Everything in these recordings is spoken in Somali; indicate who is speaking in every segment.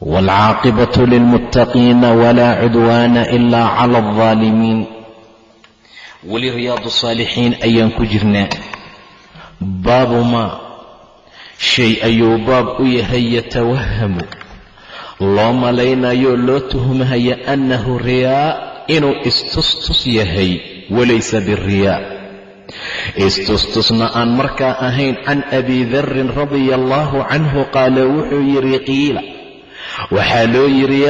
Speaker 1: waalcaaqibatu lilmuttaqiina walaa cudwaana ilaa cala aldaalimiin weli riyaadu saalixiin ayaan ku jirnaa baabu maa shay ayuu baab u yahay yatawahamu loo malaynayo loo tuhmahaya annahu riyaa inuu istustus yahay walaysa biriyaa istustusna aan markaa ahayn can abi darrin radia allaahu canhu qaala wuxuu yidhi qiila waxaa loo yidhi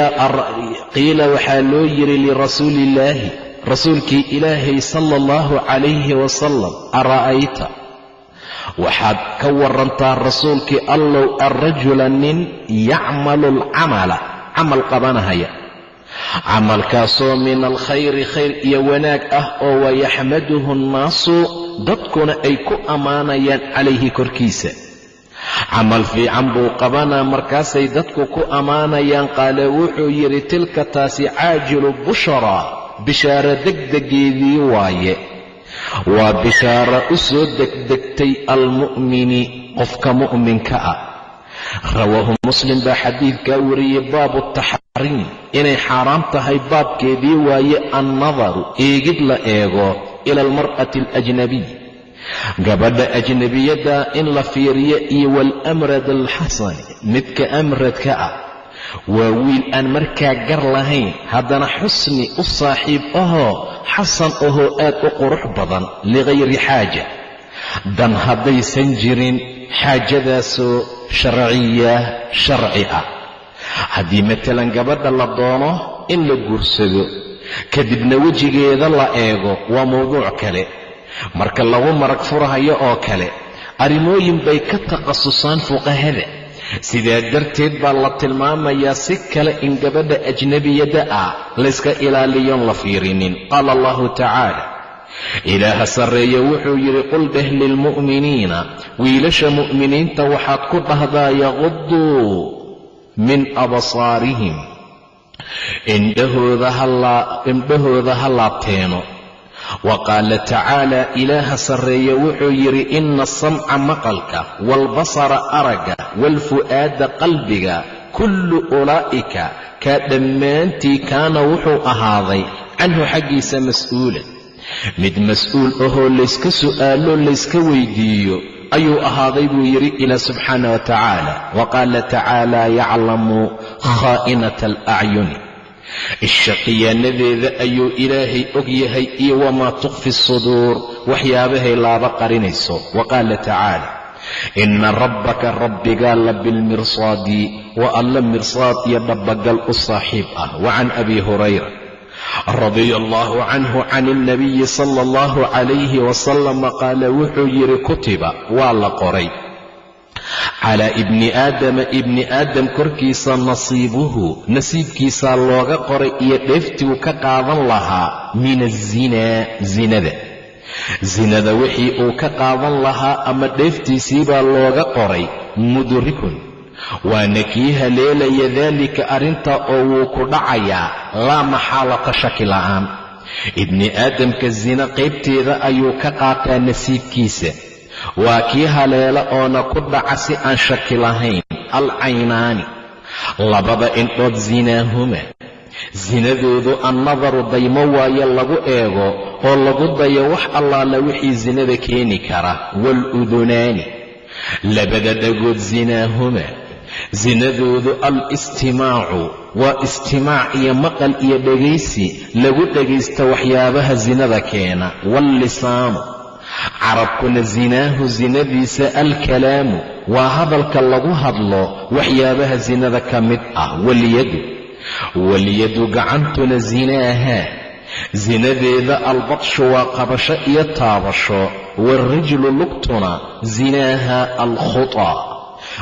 Speaker 1: qiila waxaa loo yidhi lirasuuli illaahi rasuulkii ilaahay sala allahu calayhi wasalam ara'ayta? Waxaad ka warantaa rasuulkii allow arrajula nin yacmalu alcamala camal qabanahaya. Camalkaasoo min alkhayri khayr iyo wanaag ah oo wayaxmaduhu nnaasu dadkuna ay ku ammaanayaan calayhi korkiisa camal fiican buu qabanaa markaasay dadku ku ammaanayaan qaale wuxuu yidhi tilka taasi caajilu bushraa bishaaro degdegeedii waaye. Waa bishaaro u soo degdegtay almu'mini qofka mu'minka ah. Rawaahu muslim baa xadiidkaa wariyey baabu taxriim inay xaaraam tahay baabkeedii waaye annadaru eegid la eego ila almar'ati alajnabiy gabadha ajnabiyadda in la fiiriyo iyo waalamrad alxasani midka amradka ah. Waa wiil aan markaa gar lahayn haddana xusni u saaxiib ahoo xasan ahoo aad u qurux badan ligayri xaaja. Dan haddaysan jirin xaajadaasoo sharciya sharci ah. Haddii matalan gabadha la doono in la guursado kadibna wejigeeda la eego waa mawduuc kale marka lagu marag furahayo oo kale arrimooyin bay ka takhasusaan fuqahada. Sidaa darteed baa la tilmaamayaa si kale in gabadha ajnabiyadda ah layska ilaaliyoon la fiirinin. Qaala allahu tacaala ilaaha sarreeye wuxuu yidhi qul dheh lilmu'miniina wiilasha mu'miniinta waxaad ku dhahdaa yaquduu min absaarihim. Indhahooda ha laabteeno wa qaala tacaala ilaaha sarreeye wuxuu yidhi ina asamca maqalka waalbasara aragga waalfu'aada qalbiga kullu ulaa'ika kaa dhammaantii kaana wuxuu ahaaday canhu xaggiisa mas'uulan mid mas'uul ahoo layska su'aalo layska weydiiyo ayuu ahaaday buu yidhi ilaa subxaana wa tacaala tacaala yaclamu khaa'inata alacyuni isha khiyaanadeeda ayuu ilaahay og yahay iyo wamaa tukhfi suduur waxyaabahay laaba qarinayso. Wa qaala tacaala inna rabbaka rabbigaa la bilmirsaadi wa alla mirsaad iyo dhabbagal u saaxiib ah. Wa can abi hurayra radia allahu canhu can ilnabiyi sala allahu calayhi wasalama qaala wuxuu yidhi kutiba waa la qoray calaa ibni aadama ibni aadam korkiisa nasiibuhu nasiibkiisaa looga qoray iyo dheeftii uu ka qaadan lahaa min azinaa zinada. Zinada wixii uu ka qaadan lahaa ama dheeftiisiibaa looga qoray mudrikun. Waana kii haleelaya daalika arrintaa oo wuu ku dhacayaa laa maxaalata shaki la'aan. Ibni aadamka zina qaybteeda ayuu ka qaataa nasiibkiisa waa kii haleela oona ku dhaca si aan shaki lahayn. Alcaynaani labada indhood zinaahuma sinadoodu annadaru daymo waaye lagu eego oo lagu dayo wax allaala wixii sinada keeni kara. Waaludunaani labada dhagood zinaahuma sinadoodu al-istimaacu. Waa istimaac iyo maqal iyo dhegaysi lagu dhegaysta waxyaabaha sinada keena. Waallisaanu carabkuna sinaahu sinadiisa alkalaamu. Waa hadalka lagu hadlo waxyaabaha sinada ka mid ah walyadu walyadu gacantuna sinaaha sinadeeda albadshu waa qabasho iyo taabasho. Waarijlu lugtuna sinaaha alkhutaa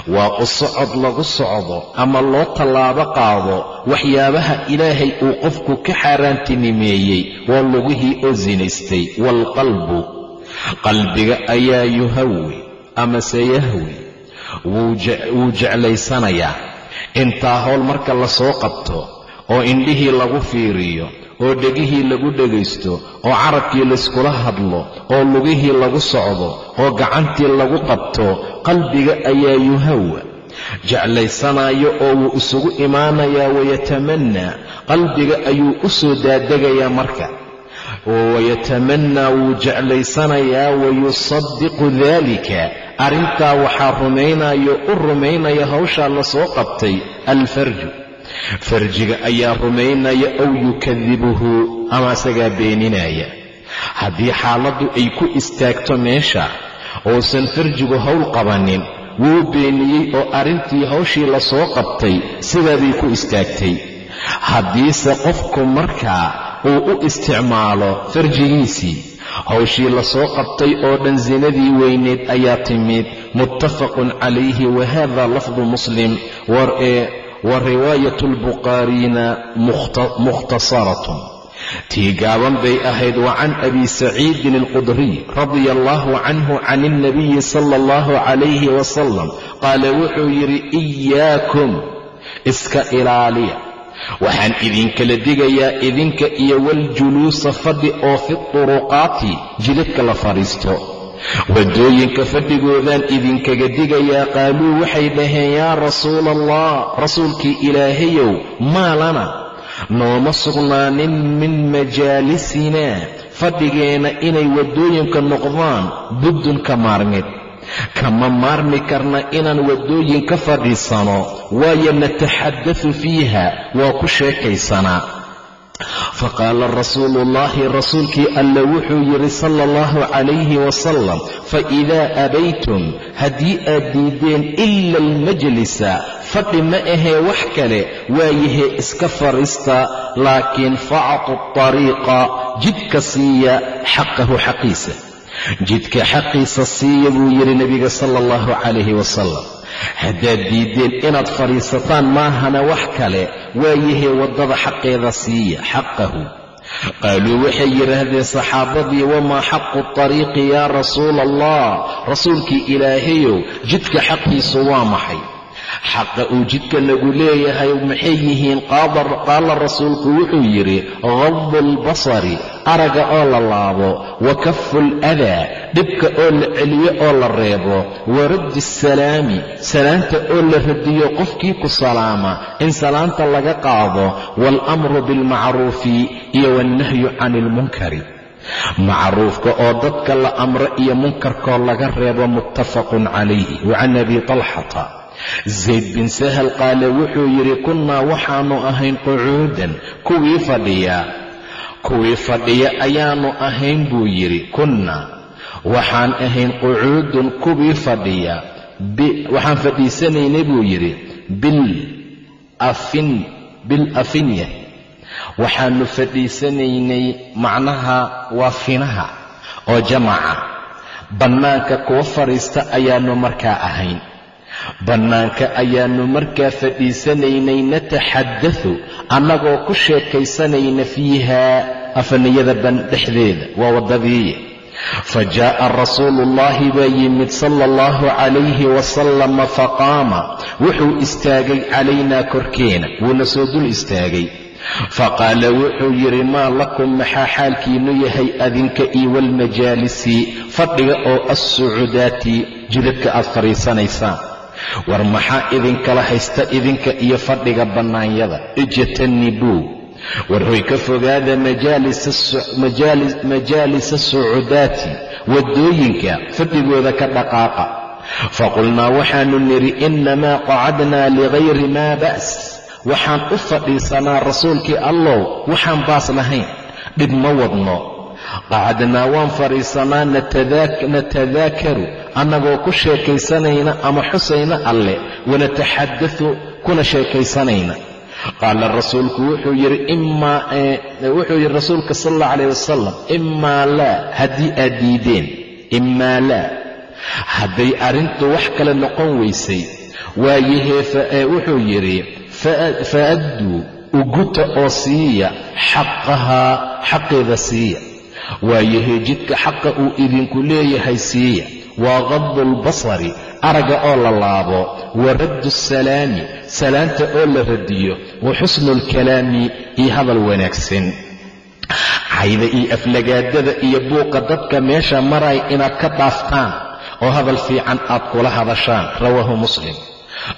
Speaker 1: waa u lagu socdo ama loo tallaabo qaado waxyaabaha ilaahay uu qofku ka xaaraantinimeeyey waa lugihii oo sinaystay waalqalbu qalbiga ayaa yuhawi amase yahwi. Wuu jeclaysanayaa. Intaa howl marka la soo qabto oo indhihii lagu fiiriyo oo dhegihii lagu dhegaysto oo carabkii layskula hadlo oo lugihii lagu socdo oo gacantii lagu qabto qalbiga ayaa yuhawa. Jeclaysanayo oo wuu isugu imaanayaa wayatamannaa qalbiga ayuu u soo daadegayaa marka wayatamannaa wuu jeclaysanayaa wayusadiqu daalika. Arrintaa waxaa rumaynayo u rumaynaya hawshaa la soo qabtay alfarju. Farjiga ayaa rumaynaya ow yukadibuhu ama isagaa beeninaya. Haddii xaaladdu ay ku istaagto meesha uusan farjigu howl qabanin wuu beeniyey oo arrintii hawshii la soo qabtay sidaabay ku istaagtay. Haddiise qofku markaa uu u isticmaalo farjigiisii. Hawshii la soo qabtay oo dhan sinadii weyneed ayaa timid muttafaqun calayhi wa hada lafdu muslim wa riwaayat albukhaariyina mukhtasaratun tii gaaban bay ahayd wa can abi saciidin alqudriy radia allahu canhu can ilnabiyi sala allahu calayhi wasalam qaala wuxuu yidhi iyaakum iska ilaaliya waxaan idinkala digayaa idinka iyo waljuluusa fadhi oo fi turuqaati jidadka la fadhiisto. Waddooyinka fadhigoodaan idinkaga digayaa qaaluu waxay dhaheen yaa rasuula allah rasuulkii ilaahayow maa lana? Nooma sugnaanin min majaalisinaa fadhigeenna inay waddooyinka noqdaan buddun ka maarmid kama maarmi karna inaan waddooyin ka fadhiisano waayo nataxaddasu fiiha waa ku sheekaysanaa faqaala rasuulu ullaahi rasuulkii alla wuxuu yidhi sala allahu calayhi wasalam faidaa abaytum haddii aad diideen ila almajlisa fadhi ma ahee wax kale waayahee iska fadhiista laakiin factu tariiqa jidka siiya xaqahu xaqiisa jidka xaqiisa siiya buu yidhi nebiga sala allahu calayhi wasalam. Haddaad diiddeen inaad fadhiisataan maahana wax kale waayahee waddada xaqeeda siiya xaqahu. Qaaluu waxay yidhaahdeen saxaabadii wamaa xaqu tariiqi yaa rasuula allah rasuulkii ilaahayow jidka xaqiisu waa maxay xaqa uu jidka lagu leeyahay maxay yihiin? Qaala rasuulku wuxuu yidhi qadu lbasari araga oo la laabo wa kafu ladaa dhibka oo la celiyo oo la reebo wa raddi asalaami salaanta oo la radiyo qofkii ku salaama in salaanta laga qaado waalamru bilmacruufi iyo wannahyu cani ilmunkari macruufka oo dadka la amro iyo munkarkoo laga reebo muttafaqun calayhi wa can abi talxata zayd bin sahal qaale wuxuu yidhi kunnaa waxaannu ahayn qucuudan kuwii fadhiya kuwii fadhiya ayaannu ahayn buu yidhi. Kunnaa waxaan ahayn qucuudun kuwii fadhiya. Waxaan fadhiisanaynay buu yidhi. Bil afinya. Waxaannu fadhiisanaynay macnaha waa finaha oo jamaca. Bannaanka kuwa fadhiista ayaannu markaa ahayn bannaanka ayaannu markaa fadhiisanaynay nataxaddatu annagoo ku sheekaysanayna fiiha afaniyada ban dhexdeeda waa waddadii fa jaa'a rasuuluullaahi baa yimid sala allahu calayhi wasalama faqaama wuxuu istaagay calaynaa korkeena wuuna soo dul istaagay. Faqaala wuxuu yidhi maa lakum maxaa xaalkiinnu yahay adinka iyo walmajaalisi fadhiga oo assucudaati jidadka aad fadhiisanaysaan war maxaa idinkala haysta idinka iyo fadhiga bannaanyada ijtanibuu war hoy ka fogaada majaalisa sucudaati waddooyinka fadhigooda ka dhaqaaqa. Faqulnaa waxaannu nidhi innamaa qacadnaa ligayri maa ba's waxaan u fadhiisanaa rasuulkii allow waxaan baas lahayn. Dhib ma wadno qacadnaa waan fadhiisanaa natadaakaru annagoo ku sheekaysanayna ama xusayna alle wanataxaddathu kuna sheekaysanayna qaala rasuulku wuxuu yidhi wuxuu yidhi rasuulka sal alla calayh wasalam imaa laa haddii aad diideen imaa laa. Hadday arrintu wax kale noqon weysay waayahee wuxuu yidhi faadduu uguta oo siiya xaqahaa xaqeeda siiya waayahee jidka xaqa uu idinku leeyahay siiya. Waa qadu lbasari aragga oo la laabo. Wa raddu asalaami salaanta oo la radiyo. Wa xusnu alkalaami iyo hadal wanaagsan. Cayda iyo aflagaadada iyo buuqa dadka meesha maray inaad ka dhaaftaan oo hadal fiican aad kula hadashaan. Rawaahu muslim.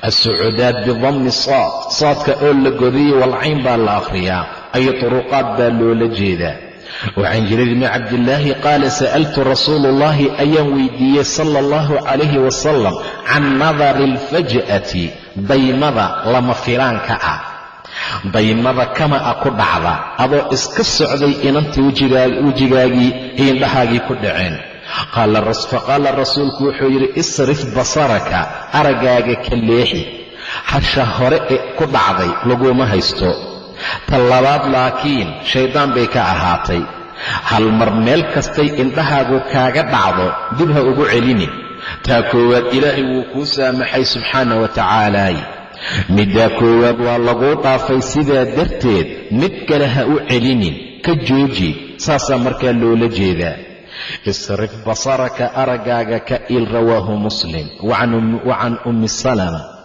Speaker 1: Assucudaad bidammi saad saadka oo la godayay walcayn baa la akhriyaa. Ayo turuqaad baa loola jeedaa wacan jariir bni cabdillaahi qaala sa'altu rasuulu ullahi ayaan weydiiyey sala allahu calayhi wasalam can nadari alfaj'ati daymada lama filaanka ah daymada kama a ku dhacda adoo iska socday inantii wejigaagii iyo indhahaagii ku dhaceen faqaala rasuulku wuxuu yidhi isrif basaraka araggaaga ka leexi hasha hore ee ku dhacday laguma haysto ta labaad laakiin shayddaan bay ka ahaatay. Hal mar meel kastay indhahaagu kaaga dhacdo dib ha ugu celinin. Taa koowaad ilaahay wuu kuu saamaxay subxaana wa tacaalaay middaa koowaad waa laguu dhaafay sidaa darteed mid kale ha u celinin ka jooji saasaa markaa loola jeedaa. Isrif basaraka araggaaga ka il rawaahu muslim wa can ummi salama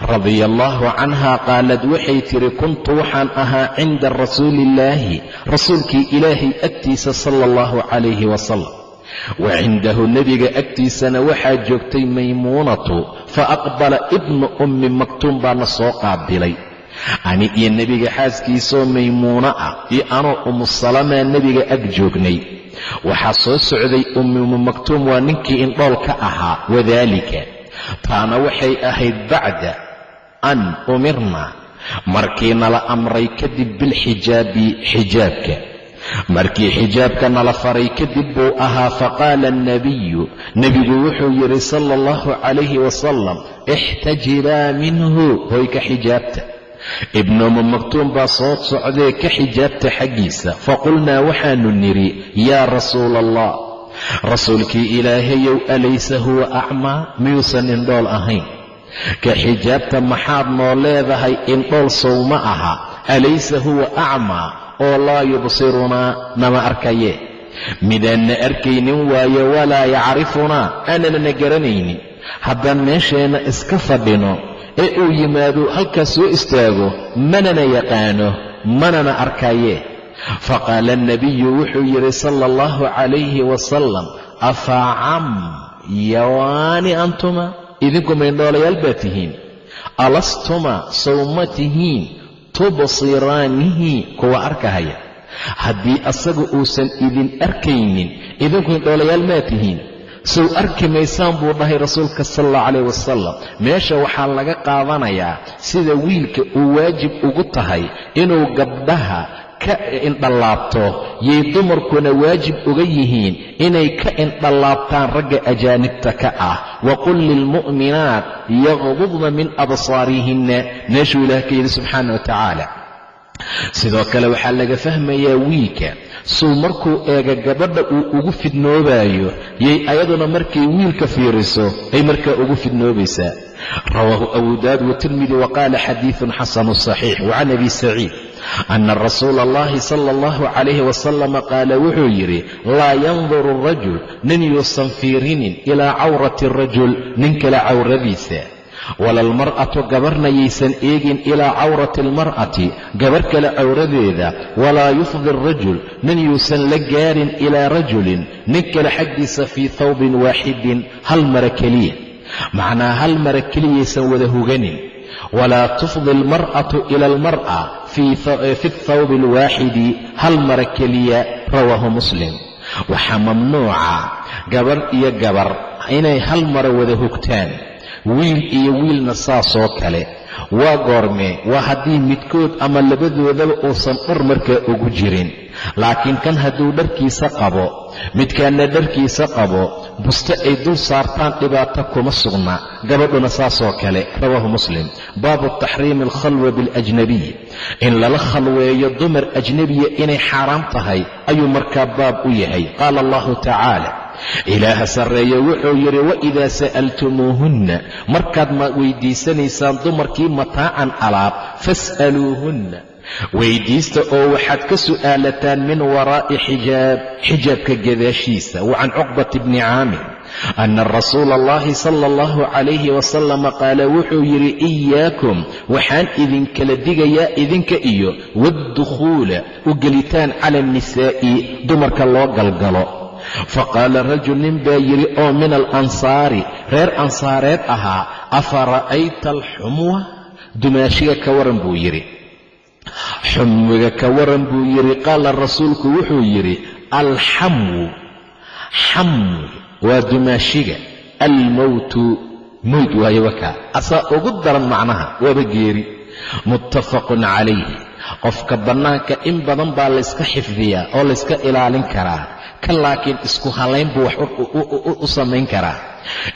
Speaker 1: radia allaahu canha qaalad waxay tidhi kuntu waxaan ahaa cinda rasuuliillaahi rasuulkii ilaahay agtiisa sala allahu calayhi wasalam wa cindahu nebiga agtiisana waxaa joogtay maymuunatu fa aqbala ibnu ummi maktuum baana soo qaabilay. Ani iyo nebiga xaaskiisoo maymuuno ah iyo anoo ummu salamaa nebiga ag joognay. Waxaa soo socday ummu maktuum waa ninkii indhool ka ahaa wadaalika taana waxay ahayd bacda an umirna markii nala amray kadib bilxijaabi xijaabka. Markii xijaabka nala faray kadib buu ahaa faqaala alnabiyu nebigu wuxuu yidhi sala allahu calayhi wasalam ixtajibaa minhu hoyka xijaabta. Ibnu ummu maktuum baa soo socdee ka xijaabta xaggiisa. Faqulnaa waxaanu nidhi yaa rasuula allah rasuulkii ilaahayow alaysa huwa acmaa? Miyuusan indhool ahayn. Ka xijaabta maxaad noo leedahay indhool sow ma aha. Alaysa huwa acmaa? Oo laa yubsirunaa nama arkaye. Midaanna arkaynin waaye walaa yacrifunaa. Aananana garanaynin. Haddaan meesheenna iska fadhino ee uu yimaado halkaas soo istaago manana yaqaano manana arkaye faqaala alnabiyu wuxuu yidhi sala allahu calayhi wasalam afacam yawaani antuma? Idinku maydhoolayaal baa tihiin. Alastuma sawma tihiin tubsiraanihi kuwa arkahaya. Haddii asaga uusan idin arkaynin idinku indhoolayaal maa tihiin. Sow arki maysaan buu dhahay rasuulka sala allahu calayh wasalam meesha waxaa laga qaadanayaa sida wiilka uu waajib ugu tahay inuu gabdhaha ka indhallaabto yay dumarkuna waajib uga yihiin inay ka indhallaabtaan ragga ajaanibta ka ah. Waqul lilmu'minaat yaqdudna min absaarihinna. Meeshuu ilaah ka yidhi subxaana wa tacaala sidoo kale waxaa laga fahmayaa wiilka suu markuu eega gabadha uu ugu fidnoobayo yay ayaduna markay wiilka fiiriso ay markaa ugu fidnoobaysaa. Rawaahu abu daawud watirmidi wa qaala xadiidun xasanu saxiix wacan abi saciid ana rasuula allahi sala allahu calayhi wasalama qaala wuxuu yidhi laa yanduru arajul nin yuusan fiirinin ilaa cawrati arajul nin kale cawradiisa wala almar'atu gabarna yaysan eegin ilaa cawrati almar'ati gabar kale cawradeeda walaa yufdi arajul nin yuusan la gaarin ilaa rajulin nin kale xaggiisa fii thawbin waaxidin hal mara keliya macnaa hal mara keliyaysan wada huganin walaa tufdi almar'atu ila almar'a fi thawbi alwaaxidi hal mara keliya rawaahu muslim waxaa mamnuuca gabar iyo gabar inay hal mara wada hugtaan wiil iyo wiilna saasoo kale waa goormee waa haddii midkood ama labadoodaba uusan dhar markaa ugu jirin laakiin kan hadduu dharkiisa qabo midkaanna dharkiisa qabo buste ay dul saartaan dhibaato kuma sugna. Gabadhuna saasoo kale rawaahu muslim. Baabu taxriimi alkhalwa biاlajnabiy in lala khalweeyo dumar ajnebiya inay xaaraam tahay ayuu markaa baab u yahay. Qaala allahu tacaala ilaaha sarreeye wuxuu yidhi waidaa sa'altumuuhunna markaad ma weydiisanaysaan dumarkii mataacan alaab fas'aluuhunna weydiista oo waxaad ka su'aalataan min waraa'i xijaab xijaabka gadaashiisa wa can cuqbati bni caamir ana rasuula allahi sala allahu calayhi wasalama qaala wuxuu yidhi iyaakum waxaan idinkala digayaa idinka iyo waddukhuula u gelitaan cala annisaa'i dumarka loo galgalo. Faqaala rajul nin baa yidhi oo min alansaari reer ansaareed ahaa afa ra'ayta alxumwa? Dumaashiga ka waran buu yidhi xumwiga ka waran buu yidhi qaala rasuulku wuxuu yidhi alxamwu xamwi waa dumaashiga almowtu mowt waaye wakaa asaa ugu daran macnaha waaba geeri. Muttafaqun calayhi qofka bannaanka in badan baa layska xifdiyaa oo layska ilaalin karaa ka laakiin isku hallayn buu wax u samayn karaa.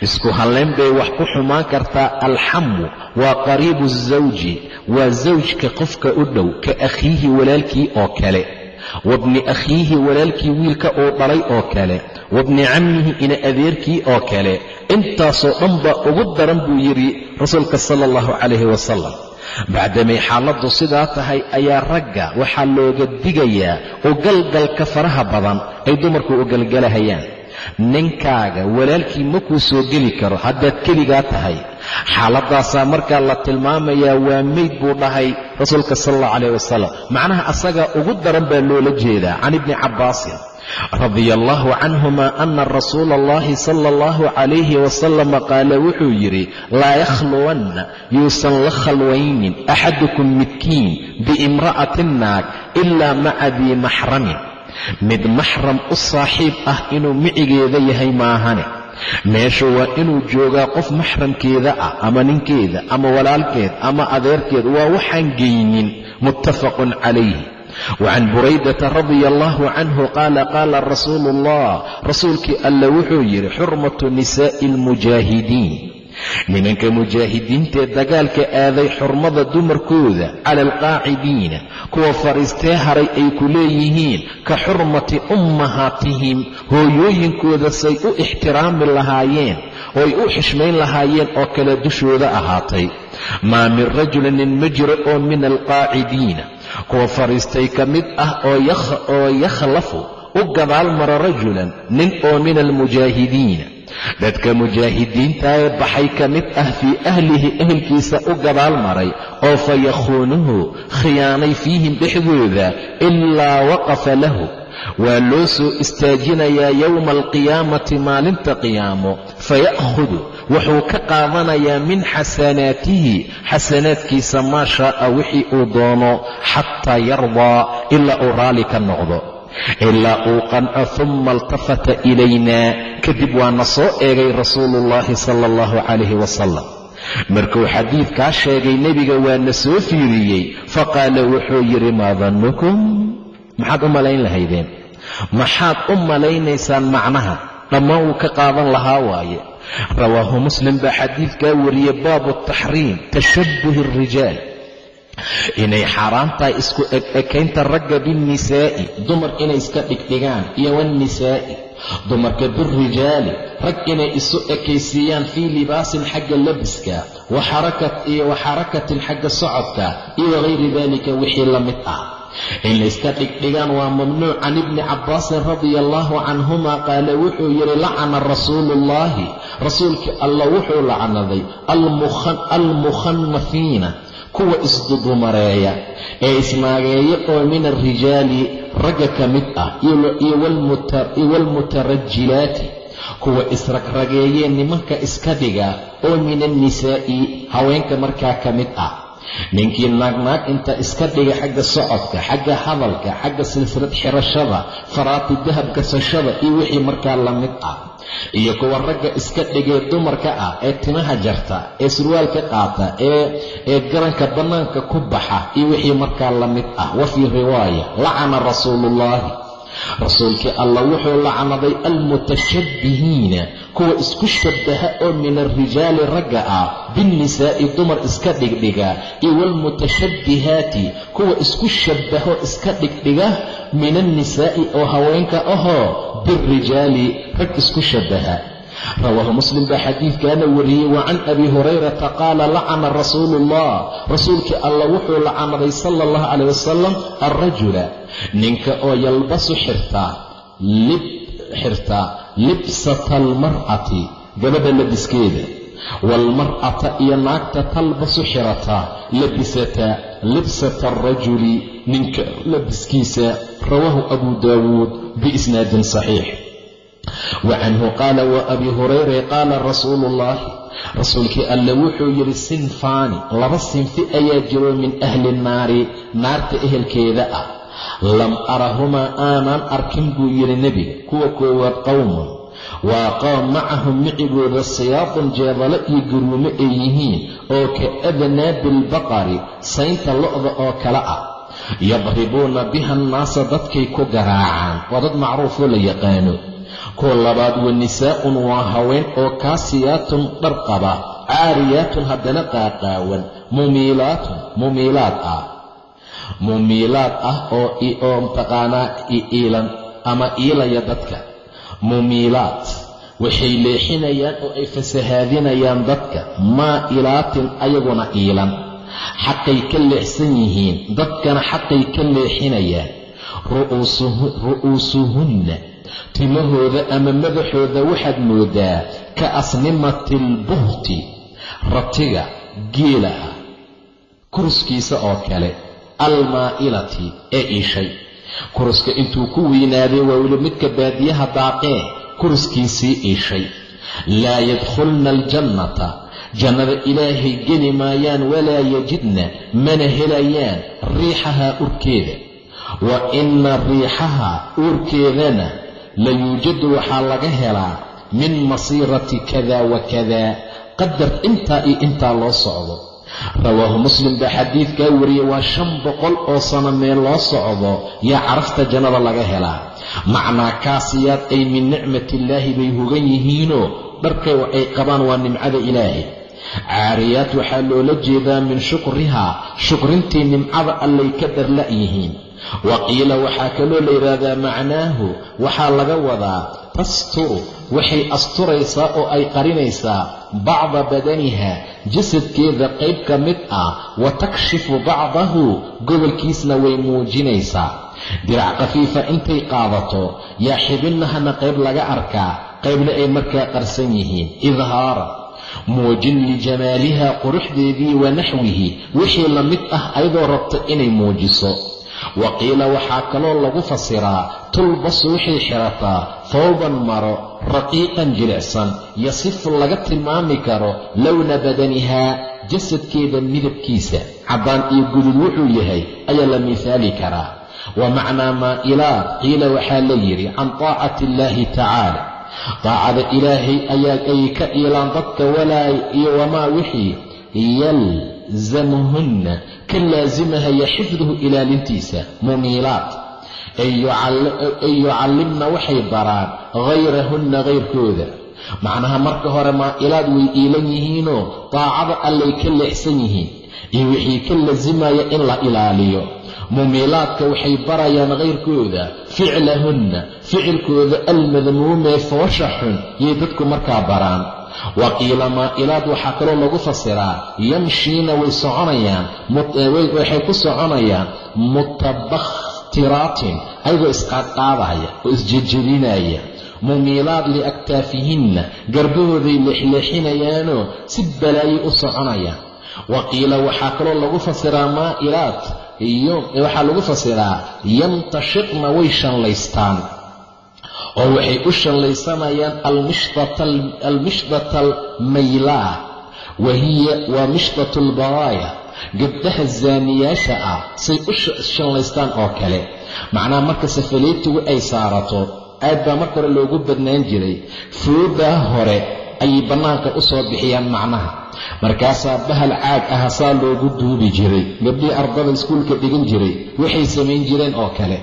Speaker 1: Isku hallayn bay wax ku xumaan kartaa alxamu waa qariibu zawji waa zawjka qofka u dhow ka akhiihi walaalkii oo kale. Wabni akhiihi walaalkii wiilka uu dhalay oo kale. Wabni cammihi ina adeerkii oo kale. Intaasoo dhan baa ugu daran buu yidhi rasuulka sala allahu calayhi wasalam bacdamay xaaladdu sidaa tahay ayaa ragga waxaa looga digayaa u galgalka faraha badan ay dumarku u galgalahayaan ninkaaga walaalkii ma kuu soo geli karo haddaad keligaa tahay. Xaaladaasaa markaa la tilmaamayaa waa meyd buu dhahay rasuulka sala allahu calayh wasalam macnaha asagaa ugu daran baa loola jeedaa can ibni cabbaasin radia allahu canhuma ana rasuula allahi sala allahu calayhi wasalama qaala wuxuu yidhi laa yakhluwanna yuusan la khalwaynin axadukum midkiin biimra'atin naag ilaa maca dii maxramin mid maxram u saaxiib ah inuu micigeeda yahay maahane. Meeshu waa inuu joogaa qof maxramkeeda ah ama ninkeeda ama walaalkeed ama adeerkeed waa waxaan geynin muttafaqun calayhi. Wacan buraydata radia allahu canhu qaala qaala rasuulu ullah rasuulkii alla wuxuu yidhi xurmatu nisaa'i almujaahidiin nimanka mujaahidiintee dagaalka aaday xurmada dumarkooda cala alqaacidiina kuwa fadhiistee haray ay ku leeyihiin ka xurmati ummahaatihim hooyooyinkooda say u ixtiraami lahaayeen oo ay u xishmayn lahaayeen oo kale dushooda ahaatay. Maa min rajulin nin ma jiro oo min alqaacidiina kuwa fadhiistay ka mid ah oo yakhlafu u gadaal mara rajulan nin oo min almujaahidiina dadka mujaahidiintaee baxay ka mid ah fii ahlihi ehelkiisa u gadaal maray oo fa yakhuunuhu khiyaanay fiihim dhexdooda ilaa waqafa lahu. Waa loo soo istaajinayaa yowma alqiyaamati maalinta qiyaamo. Faya'khudu wuxuu ka qaadanayaa min xasanaatihi xasanaadkiisa maa shaa'a wixii uu doono xataa yardaa ilaa uu raalli ka noqdo. Ilaa uu qanco humma altafata ilaynaa kadib waana soo eegay rasuuluullaahi sala allahu calayhi wasalam markuu xadiidkaa sheegay nebiga waana soo fiiriyey. Faqaala wuxuu yidhi maa dannukum maxaad u malayn lahaydeen? Maxaad u malaynaysaan macnaha? Dhammaan wuu ka qaadan lahaa waaye. Rawaahu muslim baa xadiidkaa wariyey baabu taxriim tashabbuhi alrijaal inay xaaraan tahay isku eg-ekaynta ragga binnisaa'i dumar inay iska dhigdhigaan iyo wannisaa'i dumarka birijaali rag inay isu ekaysiiyaan fii libaasin xagga labiska iyo xarakatin xagga socodka iyo wagayri dalika wixii la mid ah. In layska dhigdhigaan waa mamnuuc can ibni cabbaasin radia allahu canhuma qaala wuxuu yidhi lacana rasuuluullaahi rasuulkii alla wuxuu lacnaday almukhannafiina kuwa isdudumareeya ee isnaageeya oo min alrijaali ragga ka mid ah iyo waalmutarajilaati kuwa isragrageeyee nimanka iska dhiga oo min annisaa'i haweenka markaa ka mid ah. Ninkii naagnaag inta iska dhiga xagga socodka xagga hadalka xagga silsilad xirashada faraati dahab gasashada iyo wixii markaa la mid ah iyo kuwa ragga iska dhigee dumarka ah ee timaha jarta ee surwaalka qaata ee garanka bannaanka ku baxa iyo wixii markaa la mid ah. Wa fii riwaaya lacana rasuuluullaahi rasuulkii allah wuxuu lacnaday almutashabbihiina kuwa isku shabbaha oo min alrijaali ragga ah binnisaa'i dumar iska dhigdhiga iyo waalmutashabbihaati kuwa isku shabbaho iska dhigdhiga min annisaa'i oo haweenka ahoo birijaali rag isku shabbaha rawaahu muslim baa xadiidkaana wariyey wa can abi hurayrata qaala lacana rasuulu ullah rasuulkii alla wuxuu lacanaday sala allahu calayh wasalam alrajula ninka oo yalbasu xirtaa lib xirtaa libsata almar'ati gabadha labiskeeda waalmar'ata iyo naagta talbasu xirataa labisata libsata alrajuli ninka labiskiisa rawaahu abu daawuud biisnaadin saxiix. Wa canhu qaala wa abi hurayra qaala rasuulu ullaahi rasuulkii alle wuxuu yidhi sinfaani laba sinfi ayaa jiro min ahli nnaari naarta ehelkeeda ah. Lam arahumaa aanaan arkin buu yidhi nebiga kuwa koowaad qowmun waa qoom macahum micigooda siyaadun jeedalo iyo guruumo ay yihiin oo ka adnaabi albaqari saynta lo'da oo kale ah yadribuuna biha annaasa dadkay ku garaacaan waa dad macruufoo la yaqaano kuwa labaad wa nisaa'un waa haween oo kaasiyaatun dhar qaba caariyaatun haddana qaaqaawan mumiilaatun mumiilaad ah mumiilaad ah oo mtaqaanaa iilan ama iilaya dadka mumiilaad waxay leexinayaan oo ay fasahaadinayaan dadka maa'ilaatin ayaguna iilan xaqay ka leexsan yihiin dadkana xaqay ka leexinayaan ru'uusuhunna timahooda ama madaxooda waxaad moodaa ka asnimati albuhti ratiga geela ah kuruskiisa oo kale almaa'ilati ee iishay kuruska intuu ku weynaaday waa weli midka baadiyaha daaqee kuruskiisii iishay laa yadkhulna aljannata jannada ilaahay geli maayaan walaa yajidna mana helayaan riixahaa urkeeda. Wa inna riixahaa uurkeedana la yuujadu waxaa laga helaa min masiirati kada wa kada qadar intaa iyo intaa loo socdo. Rawaahu muslim baa xadiidkaa wariyey waa shan boqol oo sano meel loo socdo yaa carafta jannada laga helaa. Macnaa kaasiyaad ay min nicmatillaahi bay hogan yihiinoo dharkay ay qabaan waa nimcada ilaahay caariyaad waxaa loola jeedaa min shukrihaa shukrintii nimcada allay ka darla' yihiin wa qiila waxaa kaloo la yidhaahdaa macnaahu waxaa laga wadaa tasturu waxay asturaysaa oo ay qarinaysaa bacda badaniha jasadkeeda qayb ka mid ah wa takshifu bacdahu gobolkiisna way muujinaysaa. Dirac khafiifa intay qaadato yaa xibinnahana qayb laga arkaa qaybna ay markaa qarsan yihiin idhaara muujin lijamaaliha quruxdeedii wa naxwihi wixii la mid ah ayadoo rabta inay muujiso. Wa qiila waxaa kaloo lagu fasiraa tulbasu waxay xirataa thawban maro raqiiqan jilicsan yasifu laga tilmaami karo lowna badanihaa jasadkeeda midabkiisa caddaan iyo gudud wuxuu yahay ayaa la mihaali karaa. Wa macnaa maa'ilaad qiila waxaa la yidhi can taacati illaahi tacaala daacada ilaahay ayaa ay ka iilaan dadka walaa iyo wamaa wixii yalzamuhunna ka laasimahaya xifduhu ilaalintiisa mumiilaad ay yucallimna waxay baraan hayrahunna hayrkooda macnaha marka hore maa'ilaad way iilan yihiinoo daacada allay ka leexsan yihiin iyo wixii ka lasimaya in la ilaaliyo mumiilaadka waxay barayaan hayrkooda ficlahunna ficilkooda almadmuumee foosha xun yay dadku markaa baraan. Wa qiila maa'ilaad waxaa kaloo lagu fasiraa yamshiina way soconayaan waxay ku soconayaan mutabaktiraatin ayagoo isqaadqaadaya oo isjejebinaya mumiilaad liaktaafihinna garbahooday leexleexinayaanoo si balaayay u soconayaan. Wa qiila waxaa kaloo lagu fasiraa maa'ilaad waxaa lagu fasiraa yamtashiqna way shanlaystaan. Oo waxay u shallaysanayaan almishdata almaylaa wa hiya waa mishdatu albaraaya gabdhaha zaaniyaasha ah say u shanlaystaan oo kale. Macnaha marka safaleetigu ay saarato aad baa marka hore loogu badnaan jiray foodaa hore ayay bannaanka u soo bixiyaan macnaha. Markaasaa bahal caag ah saa loogu duubi jiray. Gabdhihii ardada iskuulka dhigan jiray. Waxay samayn jireen oo kale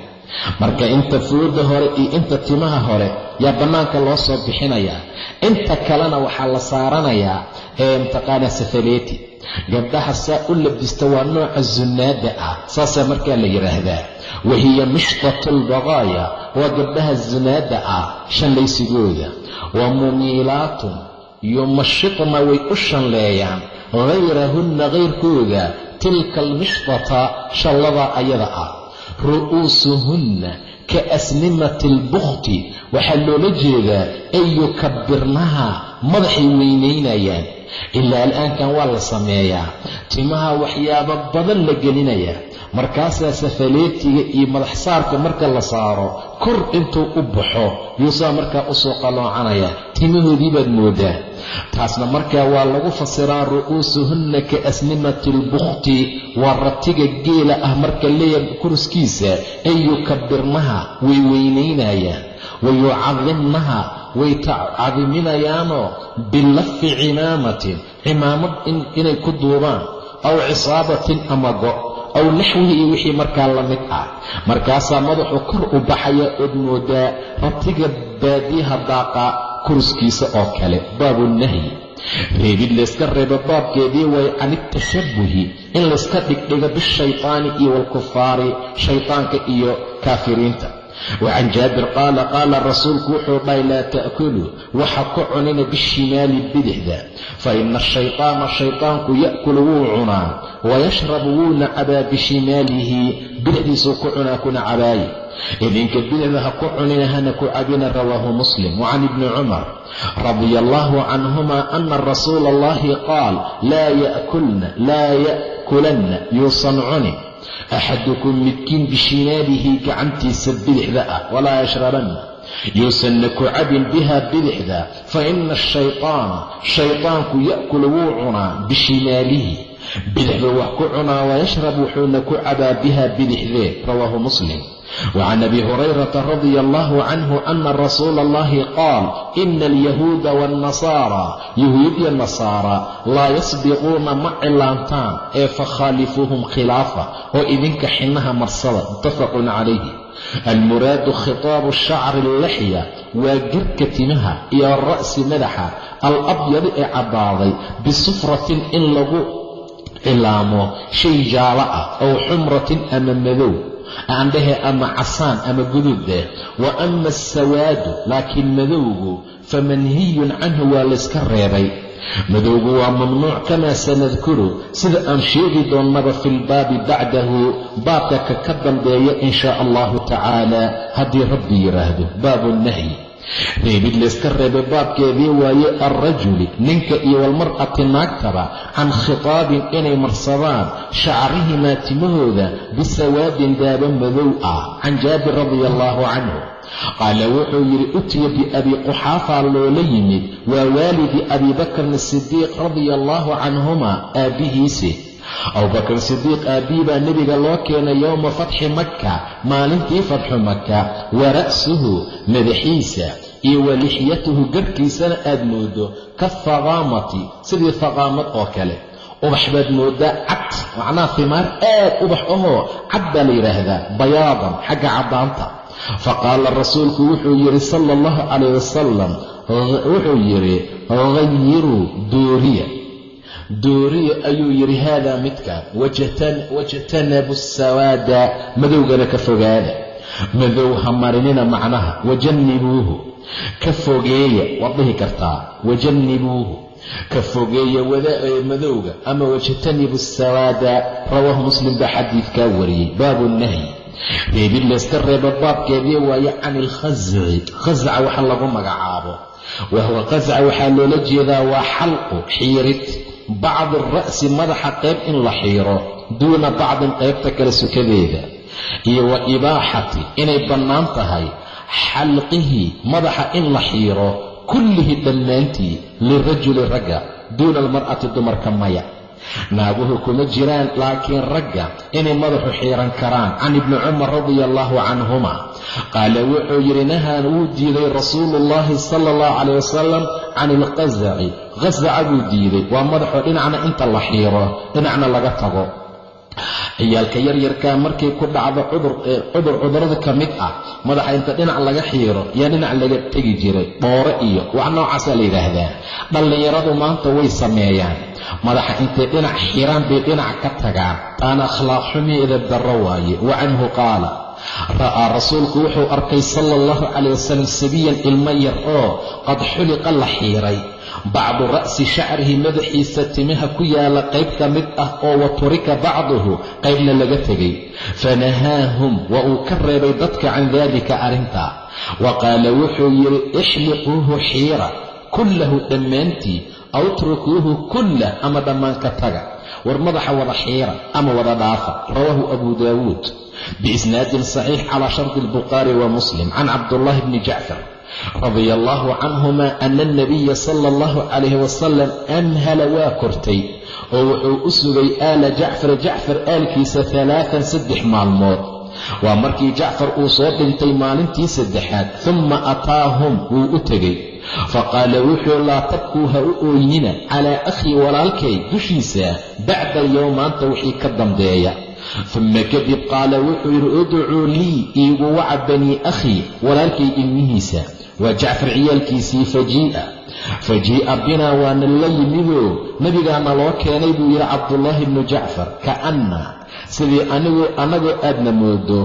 Speaker 1: marka inta fooda hore iyo inta timaha hore yaa bannaanka loo soo bixinayaa. Inta kalena waxaa la saaranayaa ee mataqaanaa safaleeti. Gabdhaha saa u labista waa nooca sunnaada ah saasaa markaa la yidhaahdaa wahiya mishqatu albaqaaya waa gabdhaha sunaada ah shallaysigooda wa mumiilaatun yumashiqna way u shanleeyaan hayrahunna kayrkooda tilka almishqata shallada ayada ah ru'uusuhunna ka asnimati albukti waxaa loola jeedaa ay yukabbirnaha madaxay weynaynayaan ilaa al'aankan waa la sameeyaa. Timaha waxyaabo badan la gelinayaa. Markaasaa safaleetiga iyo madax saarka marka la saaro kor intuu u baxo yuusaa markaa u soo qaloocanaya timahoodii baad moodaa taasna markaa waa lagu fasiraa ru'uusuhunna ka asnimati albukti waa ratiga geela ah marka leeya kuruskiisa ay yukabbirnaha way weynaynayaan wa yucadimnaha way cadiminayaanoo bilafi cimaamatin cimaamad inay ku duubaan aw cisaabatin ama go' aw naxwihi iyo wixii markaa la mid ah. Markaasaa madaxu kor u baxaya ood moodaa ratiga baadiyaha daaqa kuruskiisa oo kale baabu nahyi. Reebid layska reebo baabkeedii way can itashabuhi in layska dhigdhigo bishaytaani iyo waalkufaari shaytaanka iyo kaafiriinta wacan jaabir qaala qaala rasuulku wuxuu dhahay laa ta'kuluu waxa ku cunina bishimaali bidixda fa ina ashaytaana shaytaanku ya'kulu wuu cunaa wayashrabu wuuna cabaa bishimaalihi bidixdiisuu ku cunaa kuna cabaaye idinka bidixda ha ku cunina hana ku cabina rawaahu muslim wacan ibni cumar radia allahu canhuma ana rasuula allahi qaal laa ya'kulna laa ya'kulanna yuusan cunin axadukum midkiin bishimaalihi gacantiisa bidixda ah walaa yashrabanna yuusanna ku cabin biha bidixda fa ina ashaytaana shaytaanku ya'kulu wuu cunaa bishimaalihi bidixduu wax ku cunaa wayashrab wuxuuna ku cabaa biha bidixdee rawaahu muslim wacan abi hurayrata radia allahu canhu ana rasuula allahi qaal ina alyahuuda waannasaara yahuud iyo nasaara laa yasbiquuna ma cilaantaan ee fakhaalifuuhum khilaafa oo idinka xinnaha marsada muttafaqun calayhi almuraadu khitaabu shacri allaxya waa girka timaha iyo ra'si madaxa alabyadi ee caddaaday bisufratin in lagu cilaamo shay jaalo ah ow xumratin ama madow aandhehe ama casaan ama guduudeh wa ama asawaadu laakiin madowgu fa manhiyun canhu waa layska reebay. Madowgu waa mamnuuc kamaa sanadkuru sida aan sheegi doonnaba fi lbaabi bacdahu baabka ka ka dambeeya in shaa allahu tacaala haddii rabbi yidhaahdo baabu nahyi reebid layska reebay baabkeedii waaye alrajuli ninka iyo walmar'ati naagtaba can khitaabin inay marsadaan shacrihimaa timahooda bisawaadin daaba madow ah can jaabir radia allaahu canhu qaala wuxuu yidhi utiya biabi quxaafaa loola yimid waa waalidi abiibakrin sidiiq radia allaahu canhuma aabbihiise abubakr sidiiq aabbihii baa nebiga loo keenay yowma fatxi makka maalintii fatxu makka. Wa ra'suhu madaxiisa iyo wa lixyatuhu garhkiisana aad moodo kafaqaamati sidii faqaamad oo kale. Ubax baad moodaa cad macnaha himaar aad ubax ahoo cad baa la yidhaahdaa bayaadan xagga caddaanta. Faqaala rasuulku wuxuu yidhi sala allahu calayh wasalam wuxuu yidhi hayiruu dooriya dooriya ayuu yidhi haadaa midkaan wajtanabu sawaada madowgana ka fogaada. Madow ha marinina macnaha wajannibuuhu ka fogeeya waad dhihi kartaa wajannibuuhu ka fogeeya madowga ama wajtanibu sawaada rawaahu muslim baa xadiidkaa wariyey baabu nahyi. Reebid layska reeba baabkeedii waaye can ilkhasci khasca waxa lagu magacaabo. Wahuwa khasca waxaa loola jeedaa waa xalqu xiirid bacdi ra'si madaxa qayb in la xiiro duuna bacdin qaybta kale sukadeeda iyo wa ibaaxati inay bannaan tahay xalqihi madaxa in la xiiro kullihi dhammaantii lirajuli ragga duuna almar'ati dumarka maya naaguhu kuma jiraan laakiin ragga inay madaxu xiiran karaan. Can ibni cumar radia allaahu canhuma qaala wuxuu yidhi nahaan wuu diiday rasuulu ullaahi sala allahu calayh wasalam can ilqasaci qasaca buu diiday waa madaxoo dhinacna inta la xiiro dhinacna laga tago ciyaalka yaryarkaa markay ku dhacdo cudur cudurrada ka mid ah madaxa inta dhinac laga xiiro yaa dhinac laga tegi jiray dhoore iyo wax noocaasaa la yidhaahdaa dhallinyaradu maanta way sameeyaan. Madaxa intay dhinac xiraan bay dhinac ka tagaan. Taana akhlaaq xumi edab darro waaye. Wa canhu qaala ra'aa rasuulku wuxuu arkay sala allahu calayh wasalam sabiyan ilmo yar oo qad xuliqa la xiiray. Bacdu ra'si shacrihi madaxiisa timaha ku yaalla qayb ka mid ah oo wa turika bacduhu qaybna laga tegay fanahaahum waa uu ka reebay dadka can daalika arrintaa wa qaala wuxuu yidhi ixliquuhu xiira kullahu dhammaantii aw utrukuuhu kullah ama dhammaan ka taga war madaxa wada xiira ama wada dhaafa. Rawaahu abu daawuud. Biisnaadin saxiix calaa shardi albukhaari wa muslim. Can cabdullaahi bni jacfar radia allaahu canhuma ana alnabiya sala allahu calayhi wasalam amhala waa kortay oo wuxuu u sugay aala jacfar jacfar aalkiisa alaaan saddex maalmood. Waa markii jacfar uu soo dhintay maalintii saddexaad humma ataahum wuu u tegey faqaala wuxuu laa tabkuu ha u ooynina calaa akhii walaalkay dushiisa bacda alyowm maanta wixii ka dambeeya uma kadib qaala wuxuu yidhi udcuu lii iigu waca banii akhii walaalkay ilmihiisa waa jacfar ciyaalkiisii fajii'a fajii'a binaa waana la yimidoo nebigaana loo keenay buu yidhi cabdullaahi bnu jacfar ka'anna sidii anigu annagoo aadna moodo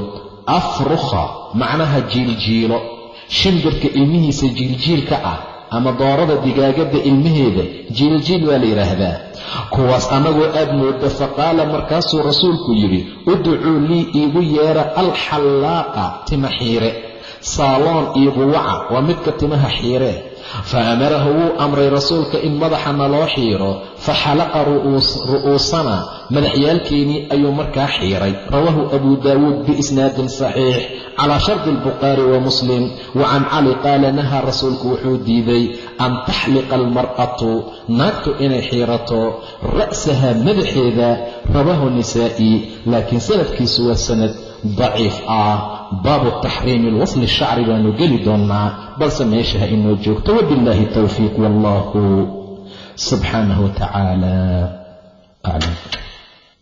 Speaker 1: afrukha macnaha jiiljiilo shimbirka ilmihiisa jiiljiilka ah ama doorada digaagadda ilmaheeda jiiljiil waa la yidhaahdaa kuwaas annagoo aad mooda faqaala markaasuu rasuulku yidhi udcuu lii iigu yeera alxallaaqa tima xiire saaloon iigu waca waa midka timaha xiiree fa amarahu wuu amray rasuulka in madaxana loo xiiro fa xalaqa ru'uusana madaxyaalkeenii ayuu markaa xiiray. Rawaahu abu daawuud biisnaadin saxiix calaa shardi albukhaari wa muslim wa can cali qaala nahaa rasuulku wuxuu diiday an taxliqa almar'atu naagtu inay xiirato ra'saha madaxeeda rawaahu nisaa'i laakiin sanadkiisu waa sanad daciif ah baabu taxriimi lwasli shacri baanu geli doonnaa balse meesha ha inoo joogto wabillaahi towfiiq wallahu subxaanahu wa tacaala. Aclam